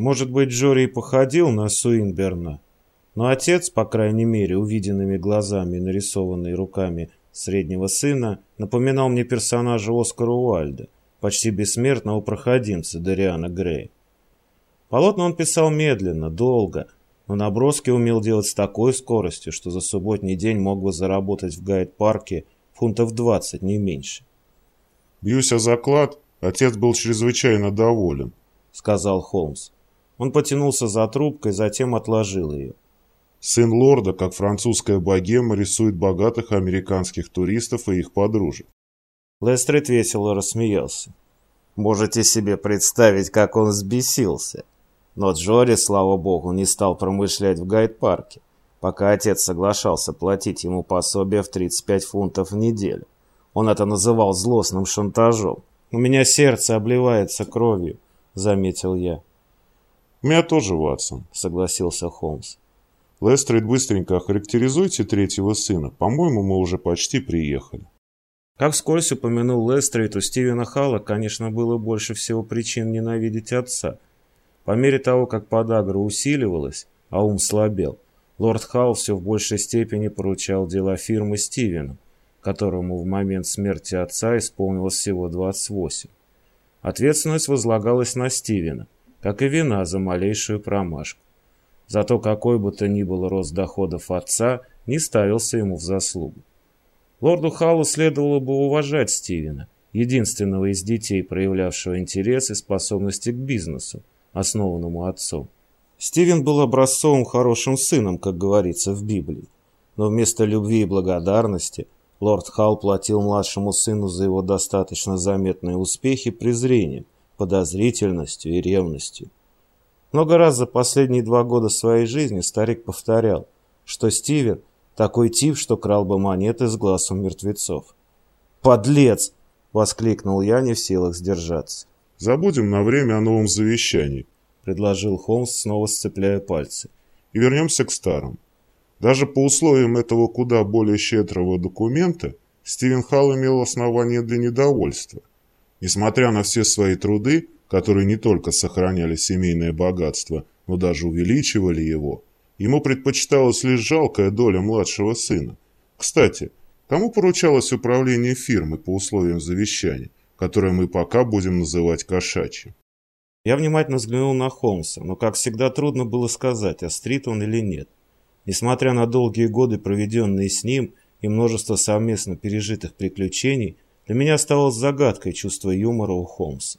Может быть, Джори и походил на Суинберна, но отец, по крайней мере, увиденными глазами и нарисованный руками среднего сына, напоминал мне персонажа Оскара Уальда, почти бессмертного проходимца Дариана Грея. Полотна он писал медленно, долго, но наброски умел делать с такой скоростью, что за субботний день мог бы заработать в гайд-парке фунтов 20, не меньше. «Бьюсь о заклад, отец был чрезвычайно доволен», — сказал Холмс. Он потянулся за трубкой, затем отложил ее. Сын лорда, как французская богема, рисует богатых американских туристов и их подружек. Лестрейд весело рассмеялся. Можете себе представить, как он взбесился. Но Джори, слава богу, не стал промышлять в гайд-парке, пока отец соглашался платить ему пособие в 35 фунтов в неделю. Он это называл злостным шантажом. «У меня сердце обливается кровью», — заметил я. «У меня тоже, Ватсон», — согласился Холмс. Лестрейд, быстренько охарактеризуйте третьего сына. По-моему, мы уже почти приехали. Как вскользь упомянул Лестрейд, у Стивена Халла, конечно, было больше всего причин ненавидеть отца. По мере того, как подагра усиливалась, а ум слабел, лорд Халл все в большей степени поручал дела фирмы Стивену, которому в момент смерти отца исполнилось всего 28. Ответственность возлагалась на Стивена, как и вина за малейшую промашку. Зато какой бы то ни был рост доходов отца, не ставился ему в заслугу. Лорду Халлу следовало бы уважать Стивена, единственного из детей, проявлявшего интерес и способности к бизнесу, основанному отцом. Стивен был образцовым хорошим сыном, как говорится в Библии. Но вместо любви и благодарности лорд Халл платил младшему сыну за его достаточно заметные успехи презрением, подозрительностью и ревностью. Много раз за последние два года своей жизни старик повторял, что Стивен – такой тип, что крал бы монеты с глаз у мертвецов. «Подлец!» – воскликнул я, не в силах сдержаться. «Забудем на время о новом завещании», – предложил Холмс, снова сцепляя пальцы. «И вернемся к старым. Даже по условиям этого куда более щедрого документа Стивен Халл имел основания для недовольства. Несмотря на все свои труды, которые не только сохраняли семейное богатство, но даже увеличивали его, ему предпочиталась лишь жалкая доля младшего сына. Кстати, кому поручалось управление фирмы по условиям завещания, которое мы пока будем называть кошачьим? Я внимательно взглянул на Холмса, но, как всегда, трудно было сказать, острит он или нет. Несмотря на долгие годы, проведенные с ним, и множество совместно пережитых приключений, для меня оставалось загадкой чувство юмора у Холмса.